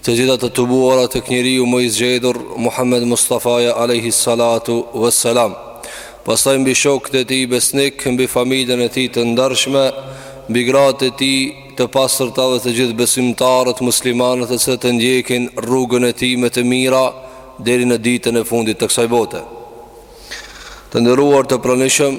Të gjitha të tubuara tek njeriu më i zgjedhur Muhammed Mustafaja alayhi salatu wassalam. Pastaj mbi shokët e tij besnik, mbi familjen e tij të ndershme, mbi gratë e tij të pastërta dhe të gjithë besimtarët muslimanët të cilët ndjekin rrugën e tij me të mira deri në ditën e fundit të kësaj bote. Të nderuar të pranishëm,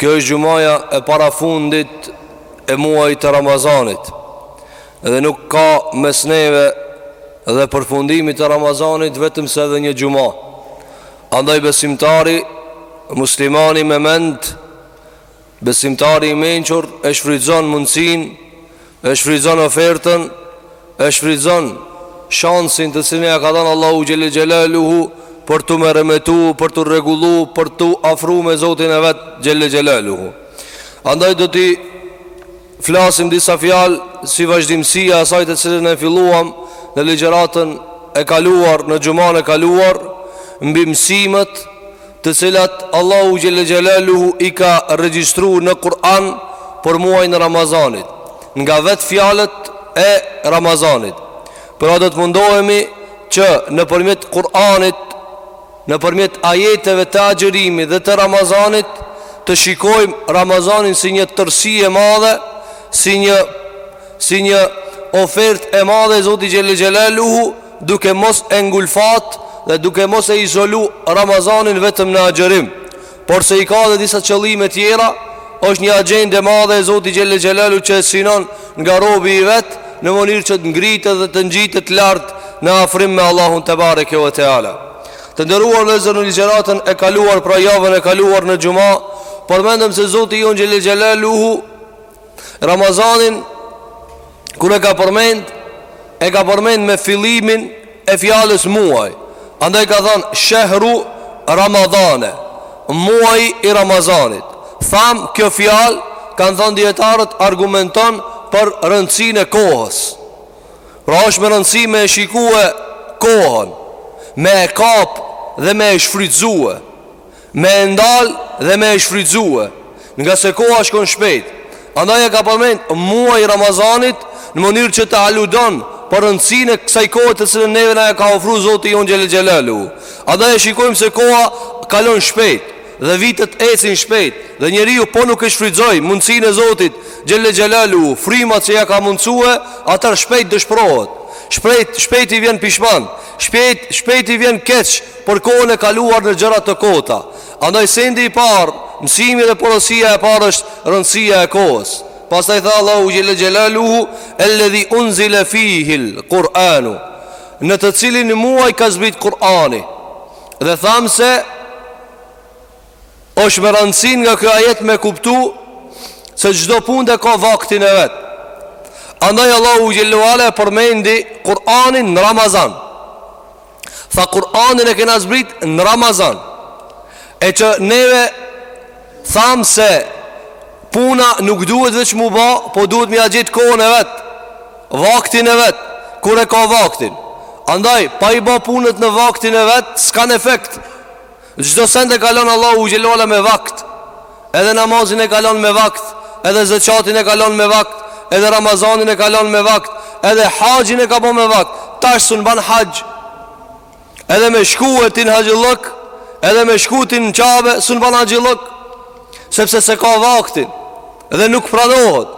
Kjo është xhumaja e parafundit e muajt të Ramazanit Dhe nuk ka mes neve dhe përfundimit të Ramazanit vetëm se edhe një xhuma Andaj besimtari, muslimani me mend, besimtari i mençur e shfrytëzon mundësinë E shfrytëzon ofertën, e shfrytëzon shansin të cilin ia ka dhanë Allahu xhelle xhelaluhu për t'u meremetu, për t'u rregullu, për t'u afru me Zotin e vet xhelle xhelaluhu. Andaj do t'i flasim disa fjalë si vazhdimësi e asaj të cilën e filluam në ligjëratën e kaluar, në xhumanë e kaluar, mbi mësimet të cilat Allahu xhelle xhelaluhu i ka regjistru në Kur'an për muajin e Ramazanit, nga vetë fjalët e Ramazanit. Pra do të mundohemi që nëpërmjet Kur'anit, nëpërmjet ajeteve të agjërimit dhe të Ramazanit, të shikojmë Ramazanin si një tërësi e madhe, si një si një ofertë e madhe e Zotit xhelle xhelaluhu duke mos e ngulfat dhe duke mos e izolu Ramazanin vetëm në agjërim, por se i ka dhe disa qëllime tjera, është një agjendë e madhe e Zotit xhelle xhelaluhu që e synon nga robi i vet në mënyrë që të ngritet dhe të ngjitet lart në afrim me Allahun tebareke ue teala. Të nderuar vëllezër në ligjëratën e kaluar pra javën e kaluar në xhuma, përmendëm se Zoti jonë xhelle xhelaluhu, Ramazanin kur e ka përmend e ka përmend me fillimin e fjalës muaj. Andaj ka thanë shehru Ramadane, muaj i Ramazanit. Thamë kjo fjalë kanë thanë dijetarët argumenton për rëndësinë e kohës. Pra është me rëndësi me e shikue kohën, me e kap dhe me e shfrytëzue. Me e ndal dhe me e shfrytëzue Ngase koha shkon shpejt Andaj e ka përmend muaj i Ramazanit Në mënyrë që të aludon Për rëndësinë e kësaj kohe të cilën neve na e ka ofru Zoti jonë xhelle xhelaluhu Andaj e shikojmë se koha kalon shpejt Dhe vitet ecin shpejt Dhe njeriu po nuk e shfrytëzoi Mundësinë e Zotit xhelle xhelaluhu Frymat që ia ka mundësue Atëherë shpejt dëshprohet Shpejt, shpejt i vjen pishman Shpejt, shpejt i vjen keq për kohën e kaluar në gjëra të kota. Andaj sendi i parë, mësimi dhe porosia e parë është rëndësia e kohës. Pastaj tha Allahu xhelle xhelaluhu alladhi unzila fihi alquranu në të cilin muaj ka zbrit Kur'ani. Dhe thamë se është me rëndësi nga kjo ajet me kuptu se çdo punë e ka vaktin e vet. Andaj Allahu xhelle ue ala përmendi Kur'anin në Ramazan. Tha Kur'anin e kena zbrit në Ramazan E që neve thamë se puna nuk duhet veç mu ba Po duhet me ia gjet kohën e vet Vaktin e vet Kur e ka vaktin Andaj, pa i ba punët në vaktin e vet, s'kanë efekt Çdo send e ka lon Allahu xhelle ue ala me vakt Edhe namazin e ka lon me vakt Edhe zeqatin e ka lon me vakt Edhe Ramazanin e ka lon me vakt Edhe haxhin e ka bo me vakt Tash sun ban haxh Edhe me shku ti n'haxhillëk Edhe me shku ti në Qabe Sun ban haxhillëk Sepse s'e ka vaktin Dhe nuk pranohet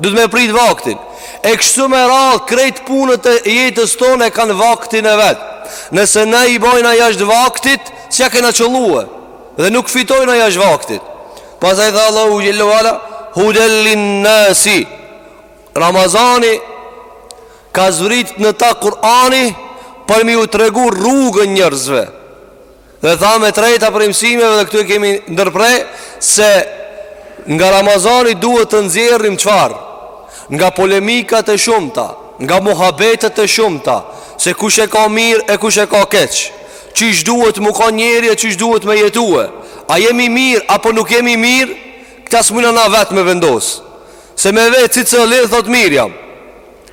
Duhet me prit vaktin E kështu me radhë krejt punët e jetës tonë e kanë vaktin e vet Nëse na i bojna jashtë vaktit S'ia kena qëllue Dhe nuk fitojna jashtë vaktit Pastaj tha Allahu xhelle ue ala Huden lin-nasi Ramazani Ka zbrit në ta Kurani Për me iu tregu rrugën njërzve Dhe thamë e treta prej mësimeve dhe këtu e kemi ndërpre se nga Ramazani duhet të nxjerrim çfarë nga polemikat e shumta, nga muhabetet e shumta, se kush e ka mirë e kush e ka keq, qysh duhet mu kan njeri e qysh duhet me jetue, a jemi mirë apo nuk jemi mirë, këta s'mujna na vetë me vendos, se me vetë secili thotë mirë jam.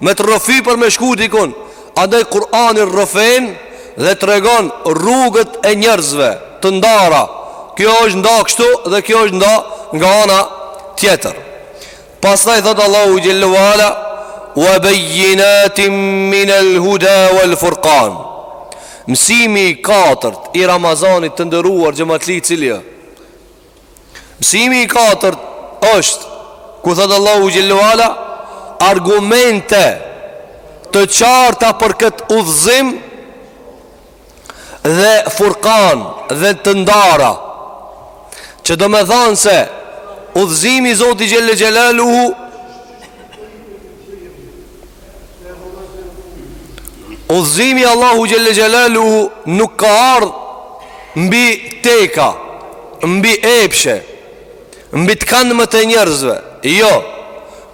Me t'rrëfy për me shku dikun Andaj Kurani rrëfen dhe tregon rrugët e njerëzve të ndara Kjo është nda kështu dhe kjo është nda nga ana tjetër Pastaj thotë Allahu xhelle ue ala Wa bejjinatim minel huda wal furkan Mësimi i katërt i Ramazanit të nderuar xhematli cili Mësimi i katërt është ku thotë Allahu xhelle ue ala argumente të qarta për këtë udhëzim dhe furkan dhe të ndara që domethanë se udhëzimi i Zotit xhelle xhelaluhu Udhëzimi i Allahu xhelle xhelaluhu nuk ka ardhë mbi teka, mbi epshe, mbi të kanmet e njerëzve. Jo,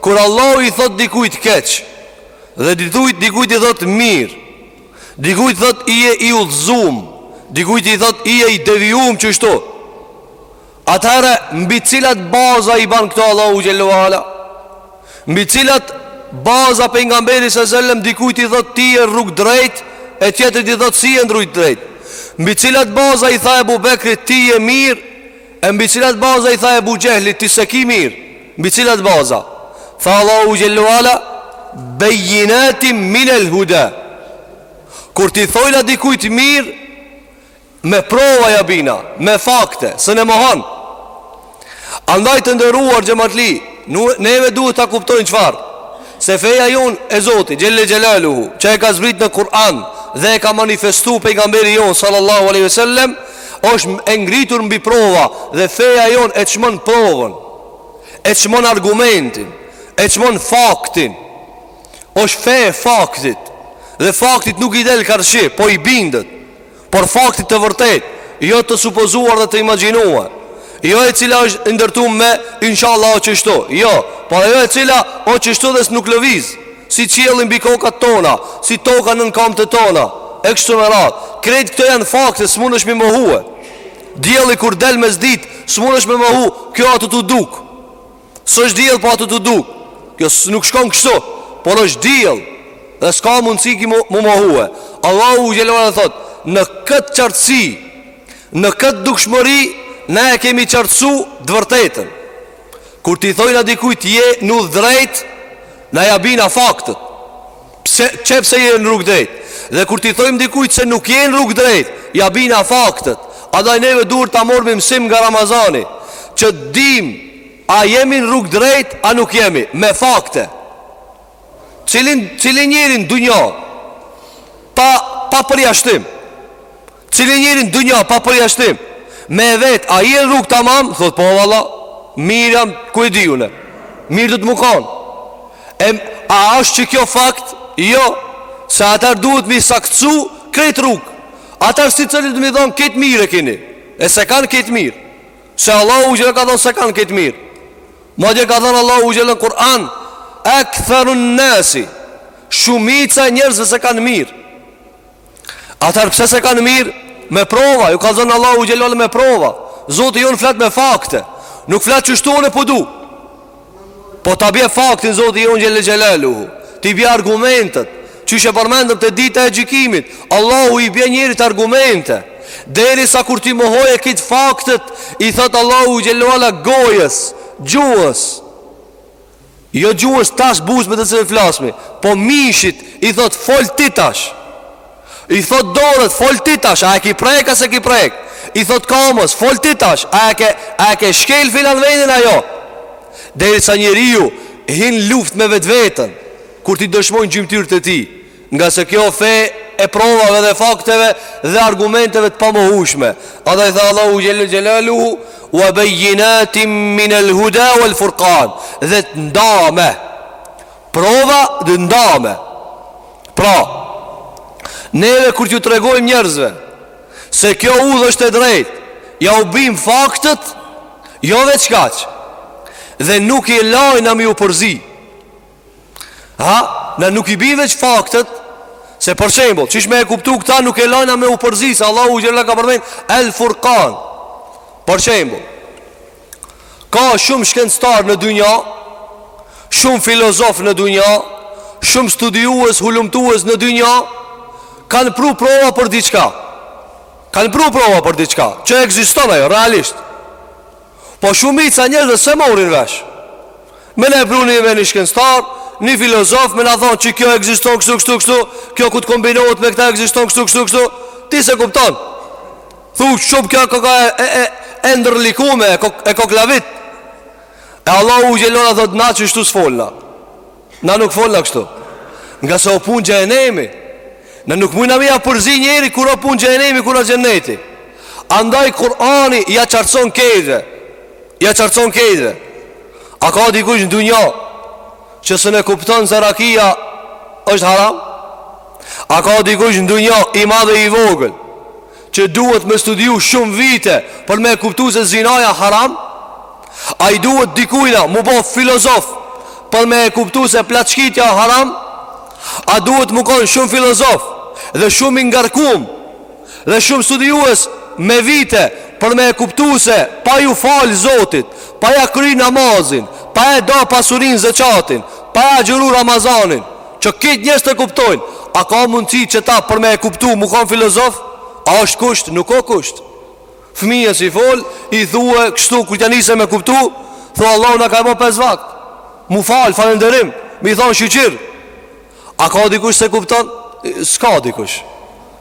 kur Allahu i thot dikujt keq, dhe dikujt, dikujt i thot mirë, dikujt thot ti je i udhëzum, dikujt i thot ti je i devijum qështu. Atëherë mbi cilat baza i ban këto Allahu xhelle ue ala? Mbi cilat baza pejgamberi sa selem dikujt i thot ti je rrug drejt e tjetrit i thot s'je n'rrug drejt? Mbi cilat baza i tha Ebu Bekrit ti je mirë e mbi cilat baza i tha Ebu Xehlit ti s'e ki mirë? Mbi cilat baza? Tha Allahu xhelle ue ala bejjinatin minel huda. Kur t'i thojna dikujt mirë Me prova ja bina Me fakte S'un e mohon Andaj të nderuar xhematli Neve duhet ta kuptojmë çfarë Se feja jon e Zoti xhelle xhelaluhu Që e ka zbrit në Kur'an Dhe e ka manifestu pejgamberi jon Sallallahu alejhi ve sellem është e ngritur mbi prova Dhe feja jon e çmon provën E çmon argumentin E çmon faktin është fe e faktit Dhe faktit nuk i del karshi Po i bindet por faktit të vërtet, jo të supozuar dhe të imagjinuar, jo e cila është ndërtu me inshallah o qështu, jo, po ajo e cila o qështu dhe s'nuk lëviz, si qielli mbi kokat tona, si toka nën kambët tona, e kështu me rad, krejt këto janë fakte, s'munesh me i mohue, dielli kur del mesdit, s'munesh me mohu, kjo a tu t'u duk, S'është diell po a tu t'u duk Kjo nuk shkon kështu Por është diell Dhe s'ka mundësi ky m'u mohue Allahu xhelle ue ala thot Në këtë qartësi Në këtë dukshmëri Ne e kemi qartësu të vërtetën Kur t'i thojna dikujt je n'udh drejt Na ja bina faktet Pse, qe pse je në rrugë drejt? Dhe kur t'i thojmë dikujt se nuk je në rrugë drejt, ja bina faktet. Andaj neve duhet ta morrim mësim nga Ramazani, që dim a jemi në rrugë drejt, a nuk jemi me fakte. Cili cili njeri n'dunja pa pa përjashtim. Cili njeri në dunja pa përjashtim Me e vetë, a je n'rrugë tamam Thotë po valla Mirë jam, ku e di une Mirë do t'mu konë, e a është qekjo fakt? Jo Se atëher duhet mi saktsu krejt rrugë Atëher secilit do t'mi thonë kejt mirë e kini E s'e kanë kejt mirë Se Allahu xhelle ka thonë s'e kanë kejt mirë Madje ka thonë Allahu xhelle në Kur'an Ektherun nasi Shumica e njerëzve s'e kanë mirë Atëherë pse s'e kanë mirë me prova, ju ka dhënë Allahu xhelal me prova. Zoti jon flet me fakte, nuk flet qishtu unë po du. Po ta bje faktin Zoti jon xhelal xhelalu. T'i bje argumentet, qysh e përmendëm te dita e gjykimit. Allahu i bje njerit argumente. Deri sa kur t'i mohojë këto faktet I thotë Allahu xhelleala gojës Gjuhës Jo gjuhës tash bash me të cilën flasim Po mishit i thot fol ti tash I thot dorës fol ti tash A e ki prek a s'e ki prek I thot kamës fol ti tash A e ke, a e ke shkel filan vendin a jo Derisa njeriu hin luft me vetveten Kur t'i dëshmojnë gjymëtyrët e tij Ngase kjo fe e provave dhe fakteve dhe argumenteve të pamohushme. Andaj tha Allahu Xhel-le Xhelaluhu, ue bejinatin minel huda uel furkan, dhe të ndame. Prova dhe të ndame. Pra, neve kur t'ju tregojmë njerëzve, se kjo udhë është e drejt, jau bim faktet, jo veç kaq, dhe nuk i lajna me ju përzi. Ha, na nuk i bim veç faktet Se për shembull, qysh me e kuptu këta nuk e lajna me ju përzi Se Allahu xhela ka përmen El Furkan Për shembull Ka shumë shkenctar në dunja Shumë filozof në dunja Shumë studiues, hulumtues në dunja Kanë pru prova për diçka Kanë pru prova për diçka Që ekziston ajo, realisht Po shumica e njerëzve s'e marrin vesh Me na e pru nime një shkenctar Një filozof me na thonë që kjo ekziston kështu kështu kështu Kjo kur të kombinohet me këta ekziston kështu kështu kështu Ti s'e kupton Thu shumë kjo koka e, e, e, e ndërlikume e, kok, e koklavit E Allahu xhela thot na qishtu s'folna Na nuk folna kështu Ngase o punë xhehenemi Na nuk mujna me ja përzi njerit Kur o punë xhehenemi, kur o xheneti Andaj Kurani ja qartëson krejtve Ja qartëson krejtve A ka dikush në dunja Që sun e kupton se rakia është haram A ka dikush në dunja i madh e i vogël Që duhet me studiu shumë vite Për me e kuptu se zinaja haram A i duhet dikujna Mu bo filozof Për me e kuptu se plaçkitja haram A duhet me konë shumë filozof Dhe shumë i ngarkum Dhe shumë studiues me vite Për me e kuptu se Pa ju falë zotit Pa e kry namazin Pa e da pasurinë zeqatin Pa e agjëru ramazanin Që këtë njerëzit e kuptojnë A ka mundësi që ta për me e kuptu Mu kanë filozof A është kusht, nuk o kusht Fëmijës i fol I thue kështu kur t'ja nise me kuptu Thu Allahu na ka e bo pes vakt Mu falë, falënderim Me i thonë shyqyr A ka dikush s'e kupton S'ka dikush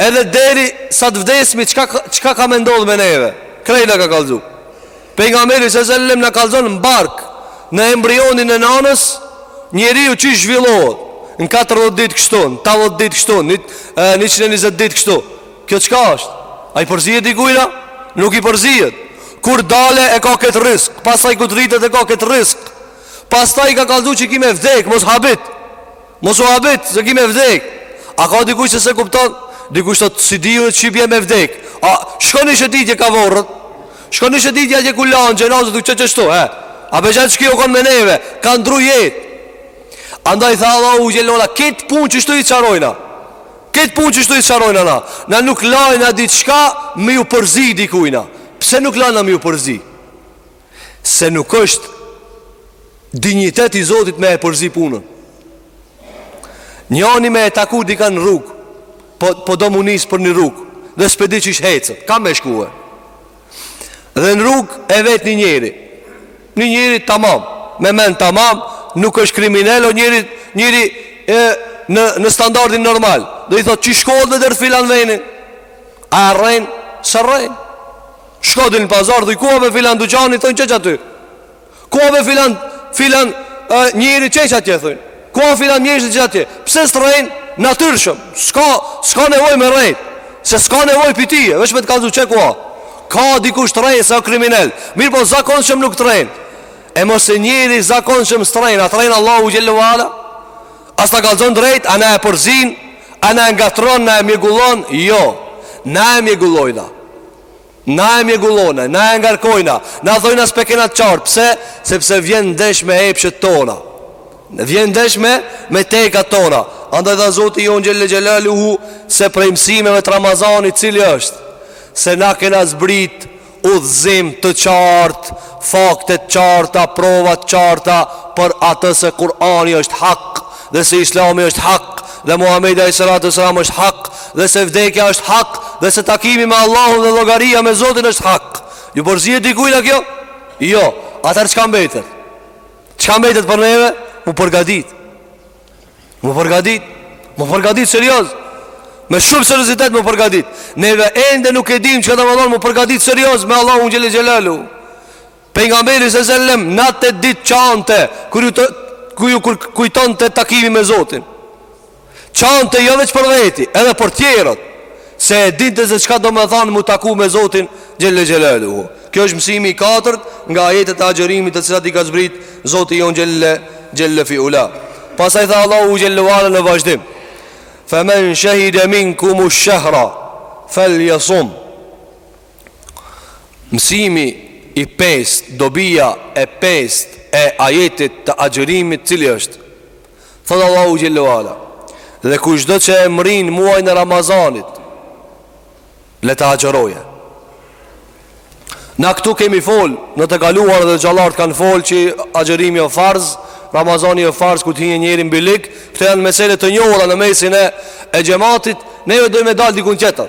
Edhe deri sa të vdesmi çka ka me ndodh me neve. Krejt na ka kallzu. Pejgamberi sa selam na kallzon në bark në embrionin e nanës, njeriu qysh zhvillohet. Në 40 ditë kështu, në 80 ditë kështu, në 120 ditë kështu. Kjo çka është? A i përzihet dikujna? Nuk i përzihet. Kur dale e ka këtë rrisk, pastaj kur të rritet e ka këtë rrisk. Pastaj ka kallzu që ki me vdek, mos habit. Mos u habit, se ki me vdek A ka dikush se s'e kupton Dikush thotë s'e di unë qi ki me vdek A shko një shëtitje kah vorret Shko një shëtitje atje ku lanë xhenazet u qe qështu he A be gjenë që ky o konë me neve Ka ndrru jetë Andaj tha Allahu xhelle ala Këtë punë qështu e sqarojna Këtë punë qështu e sqarojna na Na nuk lajna diçka Me ju përzi dikujna Pse nuk lajna me ju përzi Se nuk është Dignitet i Zotit me e përzi punën Njani me e taku dikë në rrugë Po, po do mu nis për një rrugë Dhe s'pe di qysh hecet Ka me shkue Dhe në rrugë e vet një njeri Një njeri tamam Me men tamam Nuk është kriminel o njeri Njeri e, në, në standardin normal Dhe i thotë qysh shkohet deri te filan veni A e rrejnë S'e rrejnë Shko dil në pazar dhe i ku o be filan dyqani thonë qe qaty Ku o be filan, filan e, njeri qe qatje thonë Ku o filan njeri qe qatje Pse s'të rrejnë natyrshëm S'ka, s'ka nevojë me rrejt Se s'ka nevojë për tije Veç me të kallzu qe ku o Ka dikush të rrejnë se o kriminel Mirëpo zakonshëm nuk të rrejnë E masi njeri zakonshëm s'të rrejnë A të rrejnë Allahu xhelle ve ala A s'të kallzon drejt A na e përzin A na e ngatrron A na e mjegullon Jo Na e mjegullojna Na e mjegullojna, na e ngarkojna, na thojna s'pe kena të qartë, pse? Sepse vjen ndesh me epshet tona, vjen ndesh me, me tekat tona. Andaj tha Zoti jonë xhelle xhelaluhu se prej mësimeve të Ramazanit cili është, se na kena zbrit udhëzim të qartë, fakte të qarta, prova të qarta, për atë se Kurani është hak, dhe se Islami është hak dhe Muhamedi alejhi salatu ve selam është hak dhe se vdekja është hak dhe se takimi me Allahun dhe llogaria me Zotin është hak. Ju përzihet dikujna kjo? Jo. Atëherë çka mbetet? Çka mbetet për neve? Mu përgatit. Mu përgatit. Mu përgatit serioz. Me shumë seriozitet mu përgatit. Neve ende nuk e dimë çka do me thonë mu përgatit serioz me Allahun xhelle xhelaluhu. Pejgamberi salesellem në atë ditë qante kur ju ku ju kur kujtonte takimi me Zotin. Qante jo veç për veti, edhe për tjerët. Se e dinte se çka domethan mu taku me Zotin Xhelle Xhelaluhu. Kjo është mësimi i katërt nga ajetet e agjërimit të cilat i ka zbrit Zoti Jon Xhelle Xhelle fi ula. Pastaj tha Allahu Xhelle Wala në vazhdim. Fa men shahida minkum ash-shahra falyasum. Mësimi i pestë, dobija e pestë e ajetit të agjërimit cili është? Thotë Allahu Xhelle Uala, dhe kushdo që e mrrin muajin e Ramazanit, le ta agjërojë. Na këtu kemi fol, në të kaluar dhe hoxhallart kanë fol që agjërimi o farz, Ramazani o farz, kur të hinë njeri n'bylyk, këto janë mesele të njohura në mesin e, e xhematit, neve dojme dalë dikun tjetër.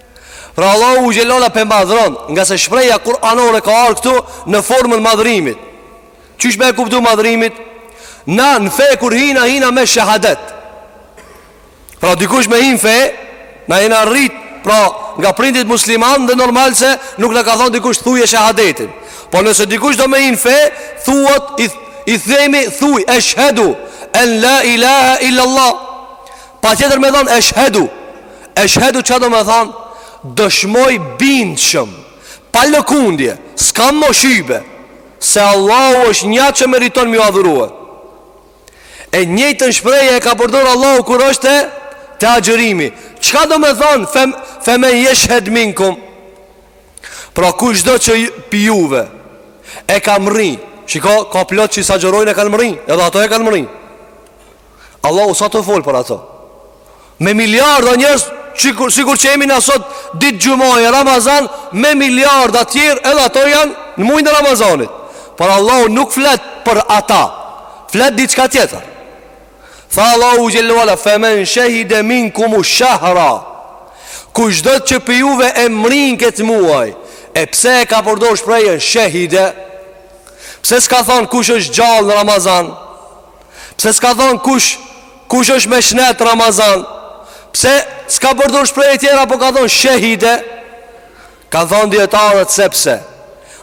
Pra Allahu xhelle uala pe madhron Ngase shpreja kuranore ka ardh këtu Në formën e madhrimit Qysh me e kuptu madhrimin Na në fe kur hina hina me shahadet Pra dikush me hin fe Na jena rrit Pra nga prindit musliman dhe normal se Nuk na ka thonë dikush thuje shahadetin Po nëse dikush do me hin fe Thuhet i, i themi thuj eshhedu En la ilaha illallah Patjetër me thonë eshhedu Eshhedu çka do me than Dëshmoj bindshëm Pa lëkundje S'kam mo shybe Se Allahu është nja që meriton m'ju adhurue E njëjtën shpreje e ka përdor Allahu kur është e Te agjërimi Çka do me than fem, Femen jeshhed minkum Pra kushdo që pi juve E ka mrri Shiko ka plot që hiç s'agjërojnë e kan mrri Edhe ato e kan mrri Allahu s'a tu fol për ato Me miliarda njerëz Sikur, sikur që jemi na sot Ditë xhumaje Ramazan Me miliarda tjerë edhe ato janë Në mujn e Ramazanit Por Allahu nuk flet për ata Flet diçka tjetër Tha Allahu xhelle uala Femen shahide minkumu shahra Kushdo që pi juve e mrrin këtë muaj E pse e ka përdo shprejën shahide Pse s'ka thonë kush është gjallë në Ramazan Pse s'ka thonë kush Kush është me shnet Ramazan Pse s'ka përdur shprehje tjera Po ka thonë shehide Kan thonë dijetarët sepse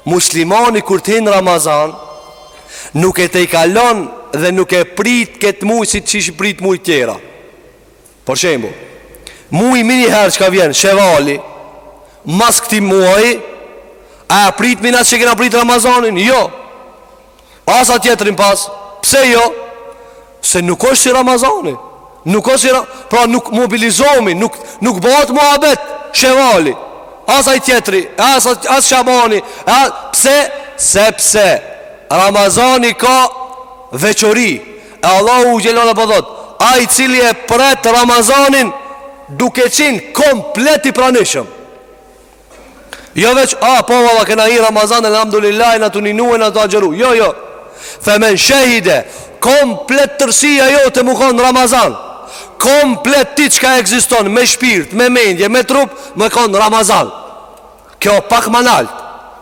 Muslimani kur t'hin Ramazan Nuk e tejkalon Dhe nuk e pret këtë muj Si qysh i pret mujt tjera Për shembull, muaji menjëherë çka vjen, Shevali, mas këtij muaji, a e pritmi na siç e kena prit Ramazanin? Jo. As atë tjetrin pas. Pse jo? Se nuk është si Ramazani. Nuk është si Ramazani. Pra nuk mobilizomi, nuk, nuk bahet muhabet, Shevali. As ai tjetri, as, as Shabani. As, pse? Sepse Ramazani ka veçori. E Allahu xhelle ue ala po thot Ai i cili e pret Ramazanin Duke qin komplet i pranishëm Jo veç A po valla kena hi n'Ramazan Elhamdulillahi na tu ninue na tu agjëru Jo jo Femen shehide Komplet tërsia jote mu kon Ramazan Komplet ti çka ekziston Me shpirt, me mendje, me trup Me konë Ramazan Kjo pak ma nalt.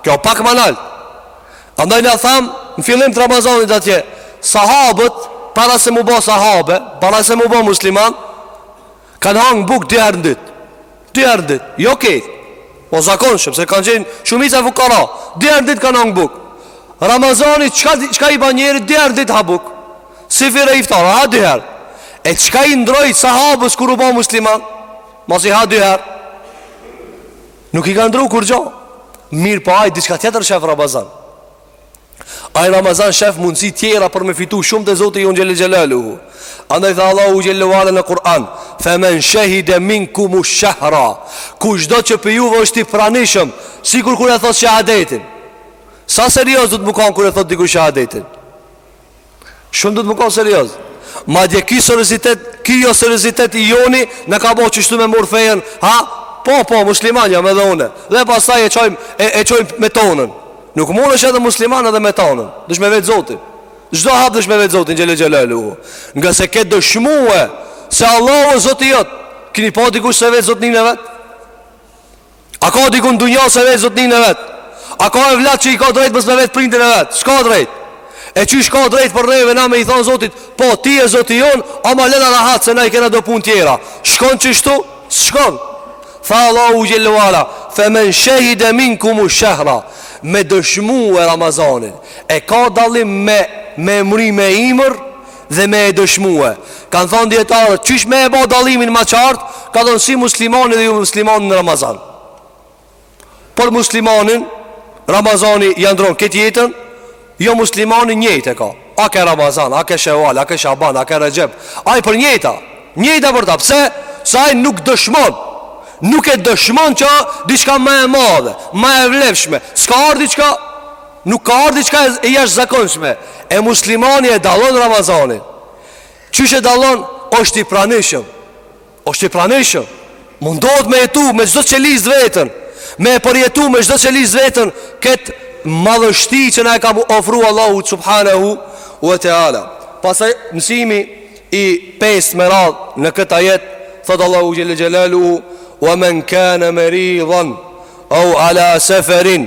Kjo pak ma nalt. Andaj na tham në fillim të Ramazanit atje, sahabët para se mu ba sahabe, para se mu ba musliman, kanë hangë buk dy herë në ditë. Dy herë në ditë. Jo kejt. Po zakonshëm se kanë qenë shumica fukara. Dy herë në ditë kanë hangë buk. Ramazanit çka çka i ban njeri dy herë në ditë ha buk. Syfyr e iftar, ha dy herë. E çka i ndroi sahabës kur u ba musliman? Masi ha dy herë. Nuk i ka ndru kurgjo. Mirëpo ai, diçka tjetër shef Ramazan. Ai n'Ramazan shef mundësi tjera për me fitu shumë te Zoti jonë xhelle xhelaluhu. Andaj tha Allahu xhelle ue ala në Kur'an. Femen shehide minkumu shehra. Kushdo që prej juve është i pranishëm. Sikur kur e thot shahadetin. Sa serioz duhet mu kanë kur e thot dikush shahadetin. Shumë duhet mu kanë serioz. Madje ky seriozitet, ky jo seriozitet i joni na ka bo qeshtu me marr fejen, ha? Po, po, musliman jam edhe unë. Dhe pastaj e çojmë e, e çojmë me tonën. Nuk mundesh edhe musliman edhe me tonën. Dush me vet Zotin. Çdo hap dush me vet Zotin xhelle xhelaluhu. Ngase ke dëshmuar se Allahu është Zoti jot. Kini pa dikush s'e vet zotninë e vet? A ka dikun n'dunja s'e vet zotninë e vet A ka evlat që ka drejtë mos me vet prindin e vet S'ka drejtë E qysh ka drejtë për neve na me i thanë zotit Po ti je zoti jonë Ama lena rahat se na i kena do pun tjera Shkon qeshtu S'shkon Tha Allahu xhelle ue ala Femen shehide minkumu shehra Me dëshmue Ramazanin E ka dallim me Me e mrri me e mrri dhe me e dëshmue Kanë thonë dijetarët Qysh me e bo dallimin ma qartë Kanë thonë si muslimani dhe jo muslimani në Ramazan Për muslimanin Ramazani ja ndron kejt jetën Jo muslimani njëjtë e ka A ke Ramazan, a ke Sheval, a ke Shaban, a ke Rexhep Ai për njëjta Njëjta për ta Pse? Se ai nuk dëshmon Nuk e dëshmon që Diçka ma e madhe Ma e vlefshme S'ka ardh diçka Nuk ka ardhë diçka e jashtëzakonshme E muslimani e dallon Ramazanin Qysh e dallon është i pranishëm është i pranishëm Mundohet me jetu me çdo qelizë t'veten Me e përjetu me çdo qelizë t'veten Këtë madhështi që na e ka ofru Allahu Subhanehu Ue Teala Pastaj mësimi i pestë me radhë në këtë ajet Thotë Allahu xhelle xhelaluhu Ue men kane meridan Au ala seferin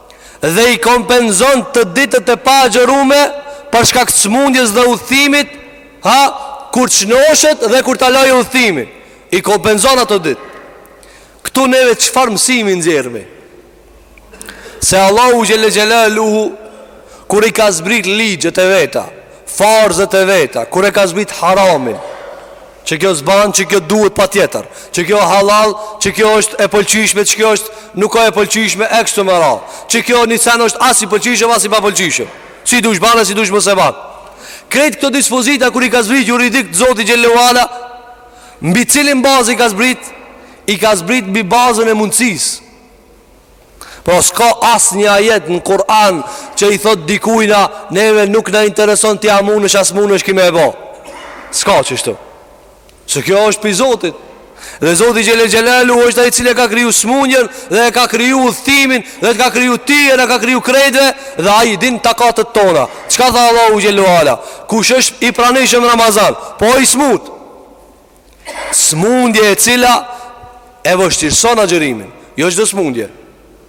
dhe i kompenzon të ditët e paagjërume për shkak të sëmundjes dhe udhëtimit, ha, kur çnoshet dhe kur ta lajë udhëtimin, i kompenzon ato ditë. Këtu neve çfarë mësimi nxjerrmi? Se Allahu xhelle xhelaluhu kur i ka zbrit ligjet e veta, farzët e veta, kur e ka zbrit haramin, Që kjo s'ban, që kjo duhet patjetër Që kjo hallall, që kjo është e pëlqyshme Që kjo është nuk a e pëlqyshme e kështu me radhë Që kjo një sen është as i pëlqyshëm, as i papëlqyshëm Si dush bane, si dush mos e ban Krejt këto dispozita kur i ka zbrit juridike Zoti xhelle ue ala Mbi cilën bazë i ka zbrit I ka zbrit mbi bazën e mundësisë Pra s'ka asnjë ajet në Kur'an Që i thotë dikujna Neve nuk na intereson ti a munësh a s'munësh ki me e bo S'ka qështu Se kjo është pi Zotit Dhe Zoti xhelle xhelaluhu është ai i cili e ka kriju smunjën Dhe e ka kriju udhëtimin Dhe t'ka kriju ty e na ka kriju krejtve Dhe ai i din takatet tona Çka tha Allahu xhelle ue ala Kush është i pranishëm Ramazan Po i smut Smundje e cila e vështirëson agjërimin Jo çdo smundje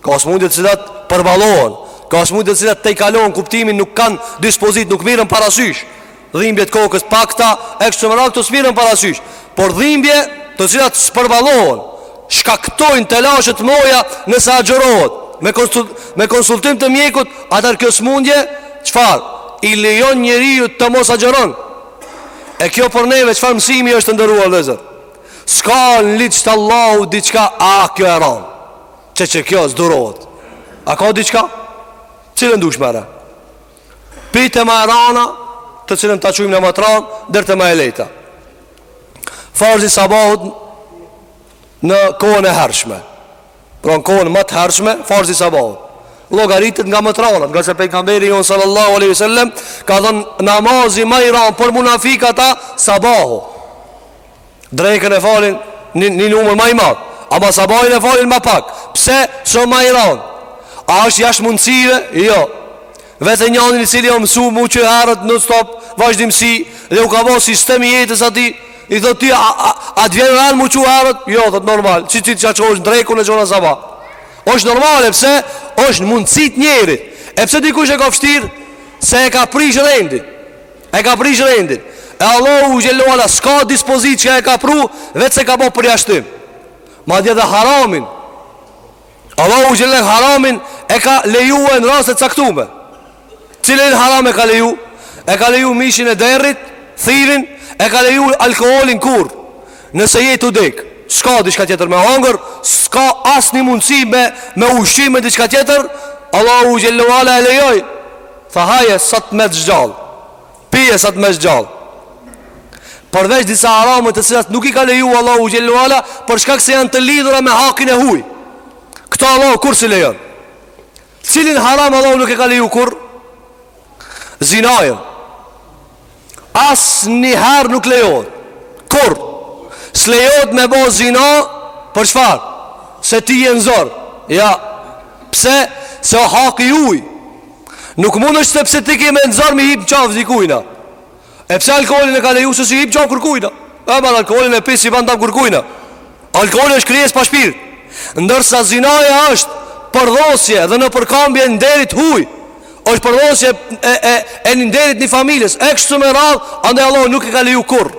Ka smundje të cilat përballohen Ka smundje të cilat tejkalohen kuptimin nuk kanë dispozitë Nuk mirren parasysh Dhimbje të kokës t'pakta E kështu me radhë këto s'mirren parasysh Por dhimbje të cilat s'përballohen Shkaktojnë telashe t'mdhaja nëse agjërohet me, konsult, me konsultim të mjekut Atëherë kjo smundje Çfarë I lejon njeriut të mos agjëron E kjo për neve çfarë mësimi është të nderuar vëllezër S'ka në ligjet e Allahut diçka A kjo e ranë Qe qe kjo s'durohet A ka diçka Cilën dush merre Pi te ma e rana Të cilën ta qujm na ma t'ranë Deri te ma e lehta Farzi i sabahut Në kohën e hershme Pra në kohën më të hershme, farzi i sabahut Llogaritet nga më të ranët Ngase pejgamberi jonë sallallahu aleyhi sallem Ka thënë namazi ma i ranë për munafikat a sabahu Drekën e falin një, një numër ma i madh Ama sabahin e falin ma pak Pse se o ma i ranë A është jashtë mundësive? Jo Vete njanin i cili o mësu m'u çu herët non stop Vazhdimësi dhe u ka bo sistem i jetës atij I thot ti, a, a, a të vjen rënë m'u çu herët? Jo, thot normal, që ti që çohesh në drekë unë çona sabah është normale, e pse është në mundësi t'njerit E pse dikush e ka fshtirë Se e ka prish rendin E ka prish rendin E Allahu xhelle ve ala, s'ka dispozitë që e ka pru Veç se ka bo përjashtim Madje edhe haramin Allahu xhel haramin e ka leju në raste të caktume Cilin haram e ka leju E ka leju mishin e derrit Thiun E ka leju alkoholin kur Nëse je tu dek S'ka diçka tjetër me hangër S'ka asnjë mundësi me, me u ushqy me diçka tjetër Allahu xhelle ve ala e lejoi Tha haje sa të mesh gjallë Pije sa të mesh gjallë Përveç disa haramet të cilat nuk i ka leju Allahu xhelle ve ala Për shkak se janë të lidhura me hakin e huj Këta Allahu kurrë s'i lejon Cilin haram Allahu nuk e ka leju kurrë Zinajën Asnjëherë nuk lejohet Kurrë s'lejohet me bo zina Për çfarë Se ti je në zor Ja Pse Se o hak i huj Nuk mundesh ti sepse ti ke met në zor me i hip në qafë dikujna E pse alkoholin e ka leju se s'i hip n'qafë kërkujna E merr alkoholin e pi s'i ban dam kërkujna Alkoholi është krijesë pa shpirt Ndërsa zinaja është përdhosje dhe nëpërkambje e nderit huj është përdhosje e, e, e nderit një familjes E kështu me radhë, andaj Allahu nuk e ka leju kurrë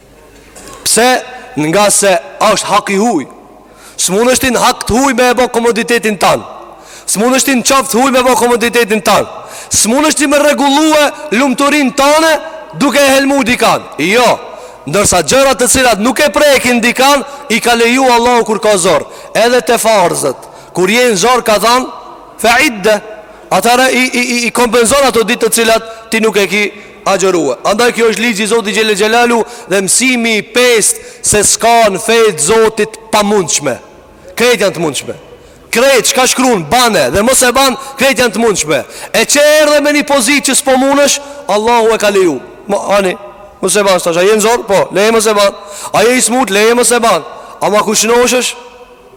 Pse ngase është hak i huj S'mundesh ti në hak të huj me e bo komoditetin tan S'mundesh ti në qafë të huj me bo komoditetin tan S'mundesh ti me rregullu lumturinë tane duke e helmu dikan Jo, ndërsa gjërat të cilat nuk e prekin dikan I ka leju Allahu kur ka zor Edhe te farzet Kur je në zor ka than Fe idde Atëherë i, i, i, i kompenzon ato ditë të cilat ti nuk e ki agjëru Andaj kjo është ligji i Zotit xhelle xhelaluhu Dhe mësimi i pestë Se s'ka në fe të Zotit të pamundshme Krejt janë të mundshme Krejt çka shkrun bane Dhe mos e ban Krejt janë të mundshme E që erdhe me një pozitë që s'po mundesh Allahu e ka leju Ma ani Mos e ban tash A je në zor Po leje mos e ban A je i smut Leje mos e ban Ama kur shnoshesh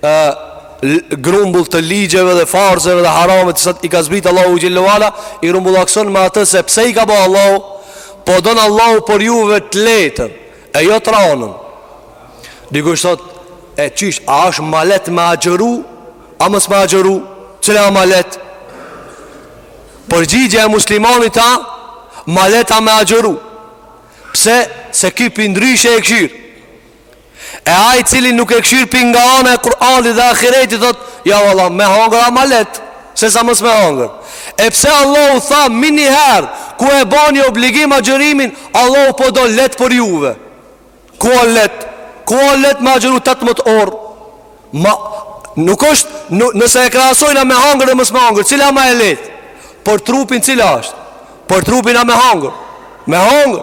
e, grumbull të ligjeve dhe farzeve dhe harameve të cilat i ka zbrit Allahu xhelle ve ala i rrumbullakson me atë se pse i ka ba Allahu po don Allahu për juve të lehtën e jo t'ranën dikush thot e qysh a është ma lehtë me agjëru a mos me agjëru cila më lehtë përgjigja e muslimanit a ma lehtë me agjëru pse se ky pi ndryshe e kshir E ai i cili nuk e kshir pi nga ana e Kur'anit dhe Ahiretit thot, ja valla, me hangër â ma leht, se sa mos me hangër. E pse Allahu tha menihere ku e bani obligim agjërimin, Allahu po do leht për juve. Ku o leht? Ku o leht me agjëru 18 orë? Ma nuk është, nuk, nëse e krahasojna me hangër dhe mos me hangër, cila â ma e lehtë? Për trupin cila është? Për trupin a me hangër? Me hangër.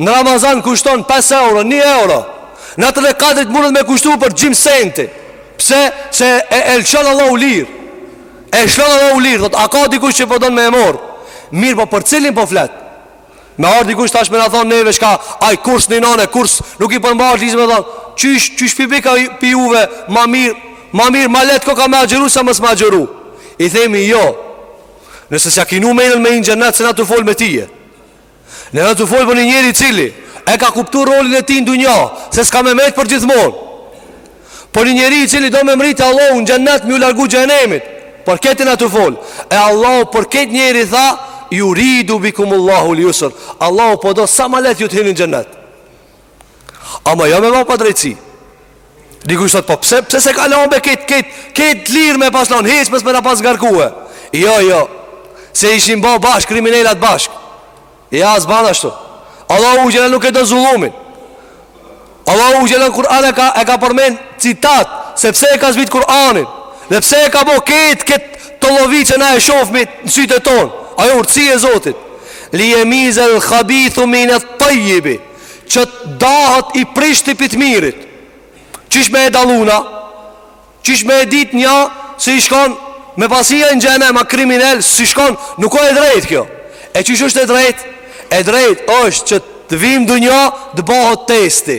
Në Ramazan kushton 5 euro, 1 euro. Natën e Kadrit mundet me kushtu pesëdhjetë centi. Pse? Se e lshon Allahu lirë. E lshon Allahu lirë. Thot, a ka dikush që po don me e marr? Mirëpo për cilin po flet? Me ardhë dikush tash me na thonë neve çka Aj kurs një nane, kurs nuk i përmba është lizë me thonë Qysh, qysh pipika pi juve ma mirë Ma mirë, ma lehtë koka me agjëru sa mos me agjëru I themi jo Nëse s'e ki në men me hi n'xhenet, s'jena tu fol me tije Jena tu fol për një njeri i cili E ka kuptu rolin e tij në dunja Se s'ka me met për gjithmon Për një njeri i cili do me mrri te Allahu në xhennet, m'iu largu xhehenemit Për ket jena tu fol E Allahu për ket njeri tha Juridu bikumullahul jusr Allahu po do sa ma lehtë ju të hini n'xhennet Ama jo me ba padrejtësi Dikush thot po pse pse s'e ka lanë be ket ket ket lirë me pas lanë hiç mos me na pas ngarkue. Jo jo. Se ishin ba bashk kriminelat bashk. Ja s'ban ashtu. Allahu xhele nuk e do zullumin. Allahu xhele n'Kur'an e ka e ka përmend citat se pse e ka zbrit Kur'anin. Dhe pse e ka bo ket ket tollovi që na e shofmi në sytë tonë. Ajo urtësi e Zotit. Li yemiz al khabithu min at-tayyibi. Që t'dahet i prishti pi të mirit Qish me e dallu na Qish me e dit na Se i shkon me pas hi n'xhenet Me kriminel Si shkon nuk o e drejt kjo E qish është e drejt E drejt është që të vim n'dunja Të bahet testi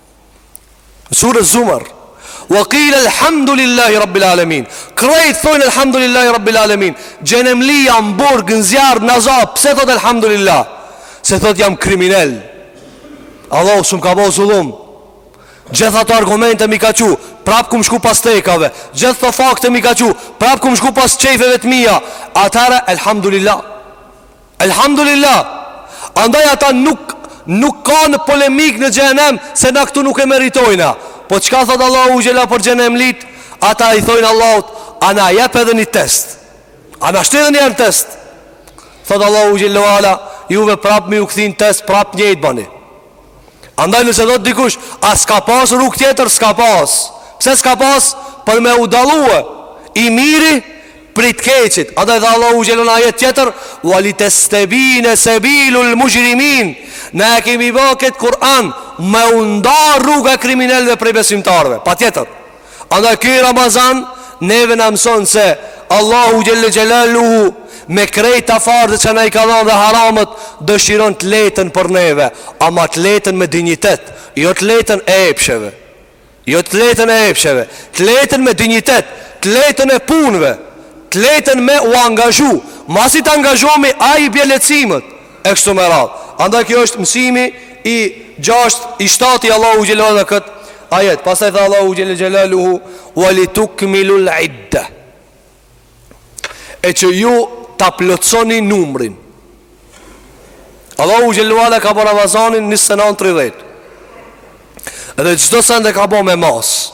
Në sure Zumer Wa kile alhamdulillahi rabbil alemin Krejt thojnë alhamdulillahi rabbil alemin Xhehenemlia n'burg në zjarr në za Pse thot alhamdulillah Se thot jam kriminel Allahu s'um ka bo zullum Gjith ato argumente m'i ka çu Prap kum shku pas tekave Gjith ato fakte m'i ka çu Prap kum shku pas qejfeve të mija Atëhere alhamdulillah Elhamdulillah Andaj ata nuk Nuk kanë polemikë në xhehenem Se na këtu nuk e meritojna Po çka thot Allahu xhele për xhehenemlit Ata i thojnë Allahut A na jep edhe një test A na shti edhe një herë n'test Thot Allahu xhele Juve prap me ju kthy n'test Prap njejt bani Andaj nëse do thotë dikush A s'ka pas rrugë tjetër, s'ka pas Pse s'ka pas por me u dallue I miri prej t'keqit Andaj tha Allahu xhelle në ajet tjetër Wa litestebine sebilul muxhrimin Na e kemi ba këtë Kur'an Me u nda rruga e kriminelve prej besimtarëve Patjetër Andaj ky Ramazan neve na mëson se Allahu xhelle xhelaluhu me krejt farzet që na i ka dhënë dhe haramet dëshiron të lehtën për neve, ama të lehtën me dinjitet, jo të lehtën e epsheve. Jo të lehtën e epsheve, të lehtën me dinjitet, të lehtën e punëve, të lehtën me u angazhu. Masi të angazhohemi, ai i bie lehtësimet. e kështu me radhë. Andaj kjo është mësimi i 6 i 7 i Allahu xhelalu në kët ajet. Pastaj tha Allahu xhelle xhelaluhu wa litukmilu al-idda. E që ju ta plotësoni numrin. Allahu xhelalu ala ka bërë Ramazanin 29, 30. Dhe çdo send e ka bërë me masë.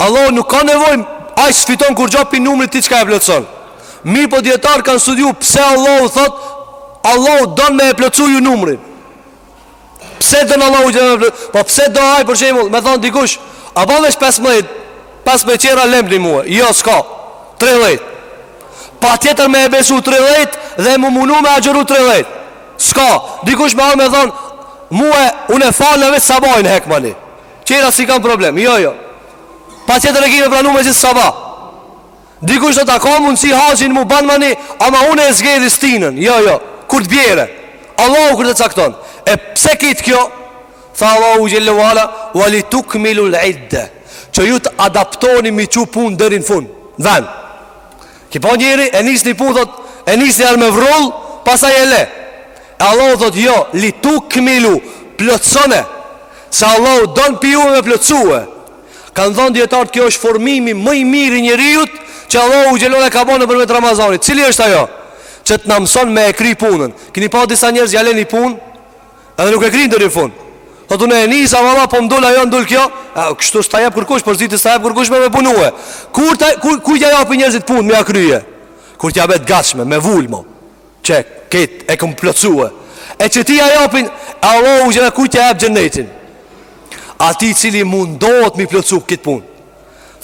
Allahu nuk ka nevojë ai s'fiton kurgja pi numrit ti çka e plotson. Mirëpo dijetarët kanë studiu Pse Allahu thotë Allahu don me e plotsu ju numrin Pse don Allahu gjithë me plotsu Po pse do hajë për shembull Me thanë dikush A ba vesh 15 15 tjera lemni mu Jo s'ka 30 Patjetër me e besu 30 Dhe m'u munu me agjëru 30 S'ka Dikush me ardhë me thanë Mu unë e fali n'vend t'sabahit hekmani Tjera s'i kam problem Jo jo Patjetër e ki me pranu me gjithë sabah Dikush thotë a ka mundësi haxhin me ba n'dimni Ama unë e zgedhi stinën Jo jo Kur të bjere Allahu kur të cakton E pse krejt kjo Tha Allahu xhelle ve ala Ue litukmilul idde Që ju të adaptoni mi çu punët deri n'fun Në ven Ki pa njeri e nis ni punë thotë E nis ni arë me vrull Pasaj e le E Allahu thotë jo Litukmilu Plotsone Se Allahu don pi juve me plotsue Kanë thanë dijetarët kjo është formimi Më i mirë i njeriut Që Allahu xhelle e ka ba nëpërmjet Ramazanit Cili është ajo Që të na mëson me e kry punën Kini pa disa njerës ja len ni punë Edhe nuk e kryn deri në fund. Thotë unë e nisa valla po m'dol ajo m'dol kjo, a, kështu s'ta jap kërkush pozitë s'ta jap kërkush me me punue. Kur ta kur kur ja japin njerëzit punë me ja krye? Kur t'ja bëhet gatshme me vulë mo. Qe ket e kum plotësue. E që ti ja japin Allahu xhelle kujt ja jap xhenetin. Atij i cili mundohet mi plotësu këtë punë.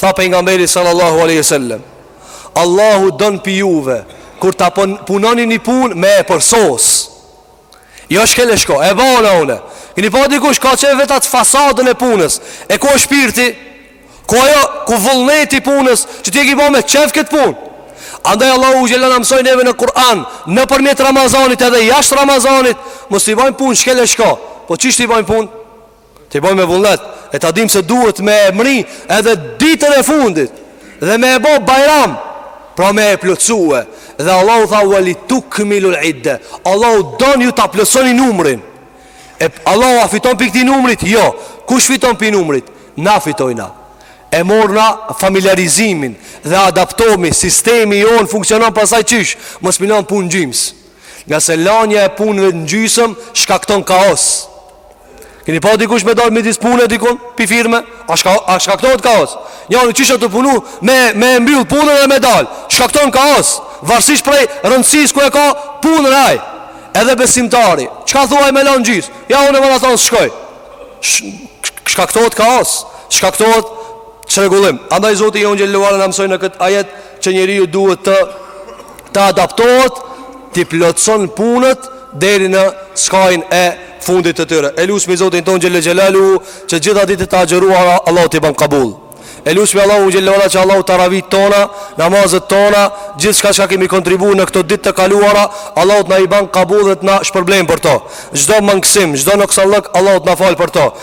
Tha pejgamberi sallallahu alaihi wasallam, Allahu don pi juve kur ta punoni një punë me e përsos. Jo shkele shko, e bona une Këni pa dikush ka qef vetëm atë fasadën e punës E ku është shpirti, ku ajo, ku vullneti punës Që ti je ka e bon me qef këtë punë Andaj Allahu xhele na mësoi neve në Kur'an Nëpërmjet Ramazanit edhe jashtë Ramazanit Mos t'i bojmë punët shkele shko Po qysh t'i bojmë punët T'i bojmë me vullnet E ta dim se duhet me e mri Edhe ditën e fundit Dhe me e bo bajram Pra me e plotësue Dhe Allahu tha Ve li tukmilul idde Allahu don ju ta plotësoni numrin E Allahu a fiton pi këtij numrit Jo Kush fiton pi numrit Na fitojmë E morrim familiarizimin Dhe adaptomi Sistemi jonë funksionon pastaj qysh Mos me i lon punët n'gjysë Ngase lanja e punëve në gjysëm shkakton kaos. Keni pa dikush me dalë midis pune dikun, pi firme, a, shka, a shkaktohet kaos. Njani që është tu punu me, me mbyllë punën dhe me dalë, shkakton kaos. Varësisht prej rëndësisë ku e ka punën ai. Edhe besimtari, çka thu ai me lanë gjysë? Ja, unë e më në thonë s'shkoj. Shkaktohet kaos, shkaktohet kaos. Çrregullim. Andaj Zoti jonë Xhelaluhu na mësoi në këtë ajet që njeriu duhet të të adaptohet, t'i plotëson punët deri në skajin e fundit të tyre. E lusmi Zotin tonë Xhele Xhelaluhu që gjitha ditët e agjëruara Allahu t'i ban kabul. E lusmi Allahun Xhele Xhelaluhu që Allahu taravit tona, namazet tona, gjithçka çka kemi kontribuar në këto ditë të kaluara, Allahu të na i ban kabul dhe të na shpërblen për to. Çdo mangësi, çdo noksanllëk Allahu të na fal për to.